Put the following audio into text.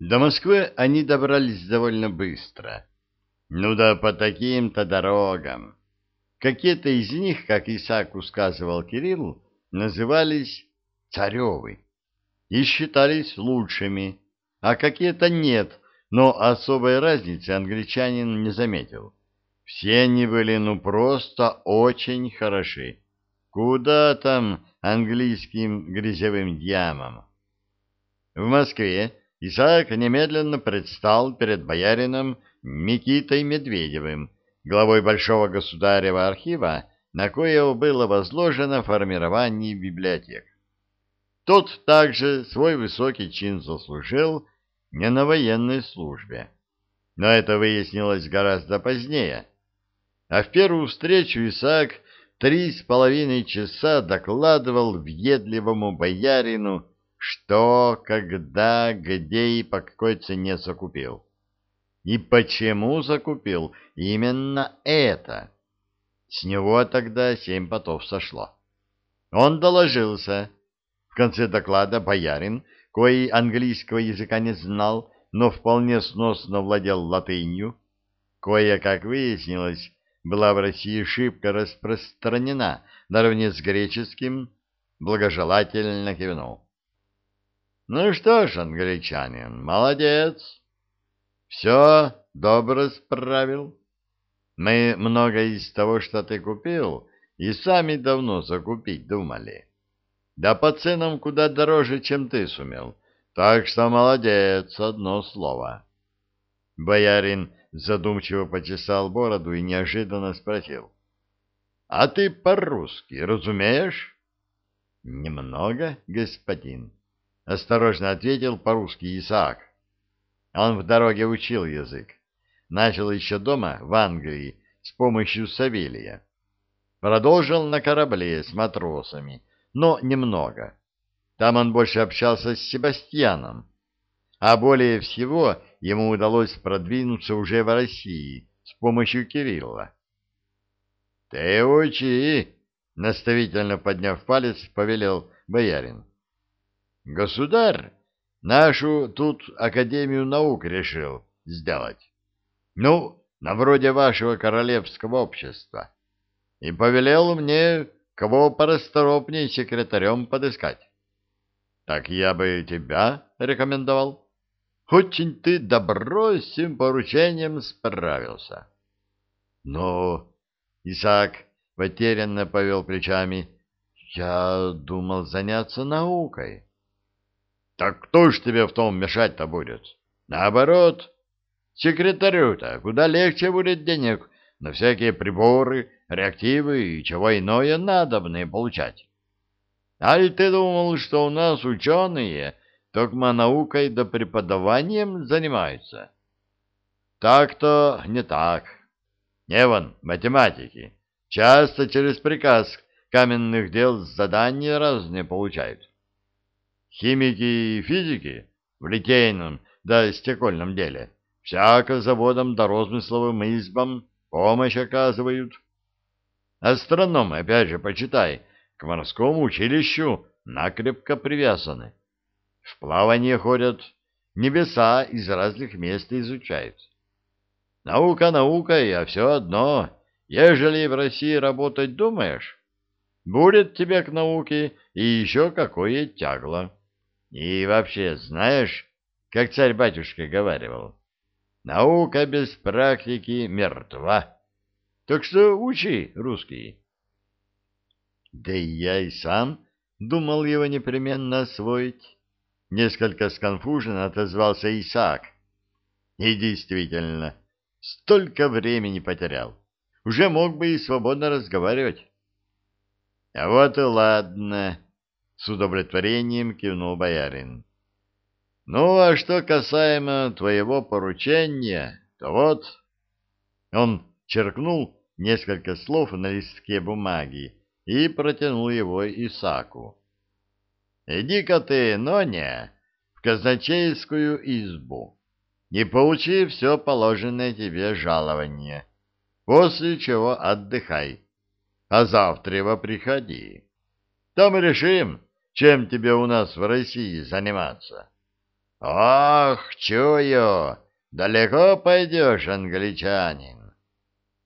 До Москвы они добрались довольно быстро. Ну да по таким-то дорогам. Какие-то из них, как Исааку сказывал Кирилл, назывались царевы и считались лучшими, а какие-то нет, но особой разницы англичанин не заметил. Все они были ну просто очень хороши. Куда там английским грязевым ямам? В Москве Исаак немедленно предстал перед боярином Микитой Медведевым, главой Большого государева архива, на кое было возложено формирование библиотек. Тот также свой высокий чин заслужил не на военной службе. Но это выяснилось гораздо позднее. А в первую встречу Исаак три с половиной часа докладывал въедливому боярину что, когда, где и по какой цене закупил. И почему закупил именно это? С него тогда семь потов сошло. Он доложился. В конце доклада боярин, кой английского языка не знал, но вполне сносно владел латынью, кое, как выяснилось, была в России шибко распространена наравне с греческим, благожелательно кивнул. Ну что ж, англичанин, молодец. Все добро справил. Мы многое из того, что ты купил, и сами давно закупить думали. Да по ценам куда дороже, чем ты сумел. Так что молодец, одно слово. Боярин задумчиво почесал бороду и неожиданно спросил. — А ты по-русски разумеешь? — Немного, господин. — осторожно ответил по-русски Исаак. Он в дороге учил язык. Начал еще дома, в Англии, с помощью Савелия. Продолжил на корабле с матросами, но немного. Там он больше общался с Себастьяном. А более всего ему удалось продвинуться уже в России с помощью Кирилла. — Ты учи! — наставительно подняв палец, повелел боярин. Государь нашу тут Академию наук решил сделать. Ну, на вроде вашего королевского общества. И повелел мне кого порасторопнее секретарем подыскать. Так я бы тебя рекомендовал. Очень ты добро с этим поручением справился. Но Исаак потерянно повел плечами. Я думал заняться наукой. Так кто ж тебе в том мешать-то будет? Наоборот, секретарю-то куда легче будет денег на всякие приборы, реактивы и чего иное надобное получать. Аль ты думал, что у нас ученые только наукой да преподаванием занимаются? Так-то не так. Не вон, математики. Часто через приказ каменных дел задания разные получают. Химики и физики в литейном да стекольном деле всяко заводам да розмысловым избам помощь оказывают. Астрономы, опять же, почитай, к морскому училищу накрепко привязаны. В плавание ходят, небеса из разных мест изучают. Наука наукой, а все одно, ежели в России работать думаешь, будет тебе к науке и еще какое тягло. И вообще, знаешь, как царь-батюшка говаривал, наука без практики мертва. Так что учи русский. Да и я и сам думал его непременно освоить. Несколько сконфуженно отозвался Исаак. И действительно, столько времени потерял. Уже мог бы и свободно разговаривать. — А вот и ладно, с удовлетворением кивнул боярин. Ну, а что касаемо твоего поручения, то вот... Он черкнул несколько слов на листке бумаги и протянул его Исаку. «Иди-ка ты, Ноня, в казначейскую избу и получи все положенное тебе жалование, после чего отдыхай, а завтра его приходи. Там решим, чем тебе у нас в России заниматься? Ах, чую, далеко пойдешь, англичанин.